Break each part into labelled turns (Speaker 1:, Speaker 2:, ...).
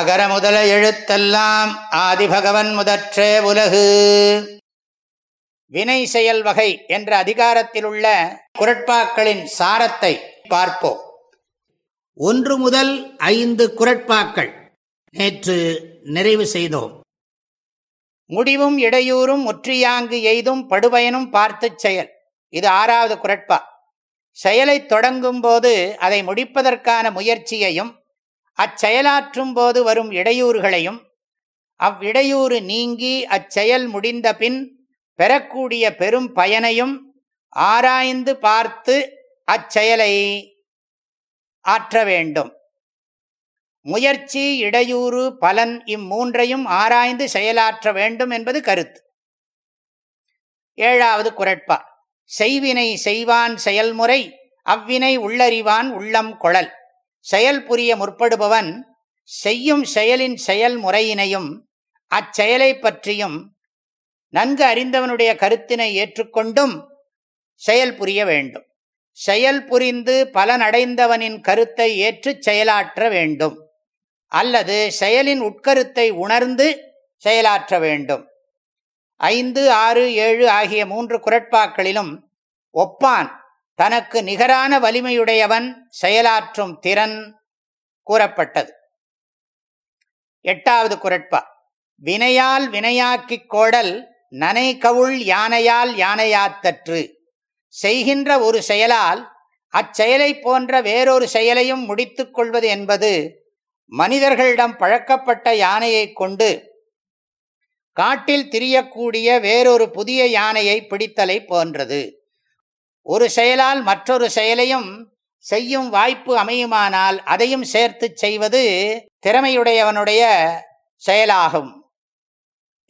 Speaker 1: அகர முதல எழுத்தெல்லாம் ஆதிபகவன் முதற்றே உலகு வினை செயல் வகை என்ற அதிகாரத்தில் உள்ள குரட்பாக்களின் சாரத்தை பார்ப்போம் ஒன்று முதல் ஐந்து குரட்பாக்கள் நேற்று நிறைவு செய்தோம் முடிவும் இடையூறும் முற்றியாங்கு எய்தும் படுபயனும் பார்த்து செயல் இது ஆறாவது குரட்பா செயலை தொடங்கும் போது அதை முடிப்பதற்கான முயற்சியையும் அச்செயலாற்றும் போது வரும் இடையூறுகளையும் அவ்விடையூறு நீங்கி அச்செயல் முடிந்த பின் பெறக்கூடிய பெரும் பயனையும் ஆராய்ந்து பார்த்து அச்செயலை ஆற்ற வேண்டும் முயற்சி இடையூறு பலன் இம்மூன்றையும் ஆராய்ந்து செயலாற்ற வேண்டும் என்பது கருத்து ஏழாவது குரட்பா செய்வினை செய்வான் செயல்முறை அவ்வினை உள்ளறிவான் உள்ளம் கொழல் செயல் புரிய முற்படுபவன் செய்யும் செயலின் செயல்முறையினையும் அச்செயலை பற்றியும் நன்கு அறிந்தவனுடைய கருத்தினை ஏற்றுக்கொண்டும் செயல் புரிய வேண்டும் செயல் புரிந்து பலனடைந்தவனின் கருத்தை ஏற்று செயலாற்ற வேண்டும் அல்லது செயலின் உட்கருத்தை உணர்ந்து செயலாற்ற வேண்டும் ஐந்து ஆறு ஏழு ஆகிய மூன்று குரட்பாக்களிலும் ஒப்பான் தனக்கு நிகரான வலிமையுடையவன் செயலாற்றும் திறன் கூறப்பட்டது எட்டாவது குரட்பா வினையால் வினையாக்கிக் கோடல் நனை கவுள் யானையால் யானையாத்தற்று செய்கின்ற ஒரு செயலால் அச்செயலை போன்ற வேறொரு செயலையும் முடித்துக் கொள்வது என்பது மனிதர்களிடம் பழக்கப்பட்ட யானையை கொண்டு காட்டில் திரியக்கூடிய வேறொரு புதிய யானையை பிடித்தலை போன்றது ஒரு செயலால் மற்றொரு செயலையும் செய்யும் வாய்ப்பு அமையுமானால் அதையும் சேர்த்து செய்வது திறமையுடையவனுடைய செயலாகும்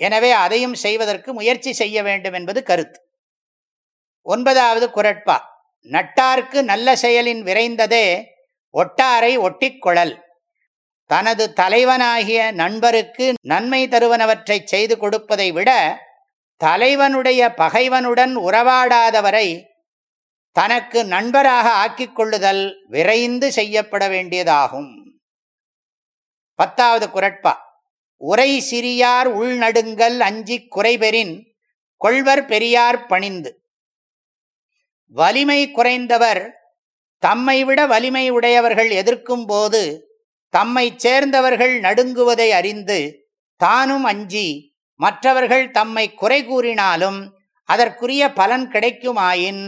Speaker 1: எனவே அதையும் செய்வதற்கு முயற்சி செய்ய வேண்டும் என்பது கருத்து ஒன்பதாவது குரட்பா நட்டார்க்கு நல்ல செயலின் விரைந்ததே ஒட்டாரை ஒட்டிக்கொழல் தனது தலைவனாகிய நண்பருக்கு நன்மை தருவனவற்றை செய்து கொடுப்பதை விட தலைவனுடைய பகைவனுடன் உறவாடாதவரை தனக்கு நண்பராக ஆக்கிக் கொள்ளுதல் விரைந்து செய்யப்பட வேண்டியதாகும் பத்தாவது குரட்பா உரை சிறியார் உள்நடுங்கல் அஞ்சி குறைபெறின் கொள்வர் பெரியார் பணிந்து வலிமை குறைந்தவர் தம்மை விட வலிமை உடையவர்கள் எதிர்க்கும் போது தம்மை சேர்ந்தவர்கள் நடுங்குவதை அறிந்து தானும் அஞ்சி மற்றவர்கள் தம்மை குறை கூறினாலும் அதற்குரிய பலன் கிடைக்குமாயின்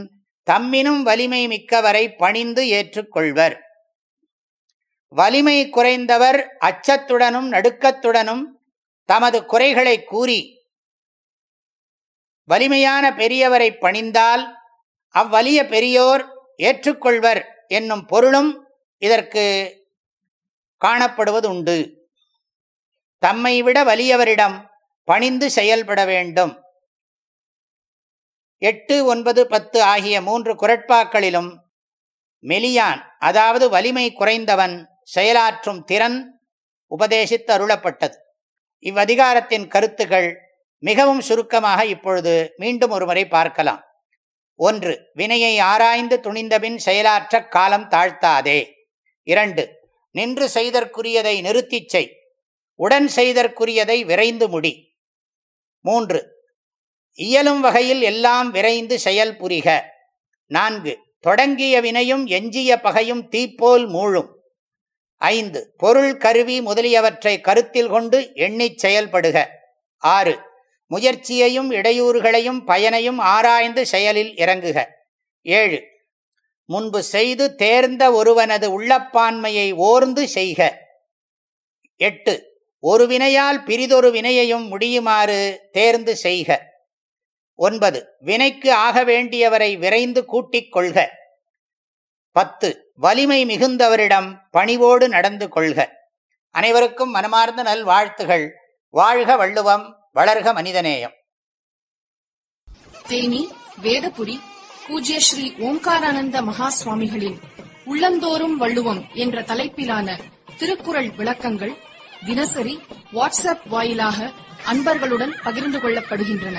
Speaker 1: தம்மினும் வலிமை மிக்கவரை பணிந்து ஏற்றுக்கொள்வர் வலிமை குறைந்தவர் அச்சத்துடனும் நடுக்கத்துடனும் தமது குறைகளை கூறி வலிமையான பெரியவரை பணிந்தால் அவ்வலிய பெரியோர் ஏற்றுக்கொள்வர் என்னும் பொருளும் இதற்கு காணப்படுவது உண்டு தம்மை விட வலியவரிடம் பணிந்து செயல்பட வேண்டும் எட்டு ஒன்பது பத்து ஆகிய மூன்று குரட்பாக்களிலும் மெலியான் அதாவது வலிமை குறைந்தவன் செயலாற்றும் திறன் உபதேசித்து அருளப்பட்டது இவ்வதிகாரத்தின் கருத்துகள் மிகவும் சுருக்கமாக இப்பொழுது மீண்டும் ஒருமுறை பார்க்கலாம் ஒன்று வினையை ஆராய்ந்து துணிந்தபின் செயலாற்ற காலம் தாழ்த்தாதே இரண்டு நின்று செய்தற்குரியதை நிறுத்திச் செய் உடன் செய்தற்குரியதை விரைந்து முடி மூன்று இயலும் வகையில் எல்லாம் விரைந்து செயல் புரிக நான்கு தொடங்கிய வினையும் எஞ்சிய பகையும் தீப்போல் மூழும் ஐந்து பொருள் கருவி முதலியவற்றை கருத்தில் கொண்டு எண்ணிச் செயல்படுக ஆறு முயற்சியையும் இடையூறுகளையும் பயனையும் ஆராய்ந்து செயலில் இறங்குக ஏழு முன்பு செய்து தேர்ந்த ஒருவனது உள்ளப்பான்மையை ஓர்ந்து செய்க எட்டு ஒரு வினையால் பிரிதொரு வினையையும் முடியுமாறு தேர்ந்து செய்க ஒன்பது வினைக்கு ஆக வேண்டியவரை விரைந்து கூட்டிக் கொள்க பத்து வலிமை மிகுந்தவரிடம் பணிவோடு நடந்து கொள்க அனைவருக்கும் மனமார்ந்த நல் வாழ்த்துகள் வாழ்க வள்ளுவம் வளர்க மனிதநேயம்
Speaker 2: தேனி வேதபுரி பூஜ்ய ஸ்ரீ ஓம்காரானந்த மகா சுவாமிகளின் உள்ளந்தோறும் வள்ளுவம் என்ற தலைப்பிலான திருக்குறள் விளக்கங்கள் தினசரி வாட்ஸ்அப் வாயிலாக அன்பர்களுடன் பகிர்ந்து கொள்ளப்படுகின்றன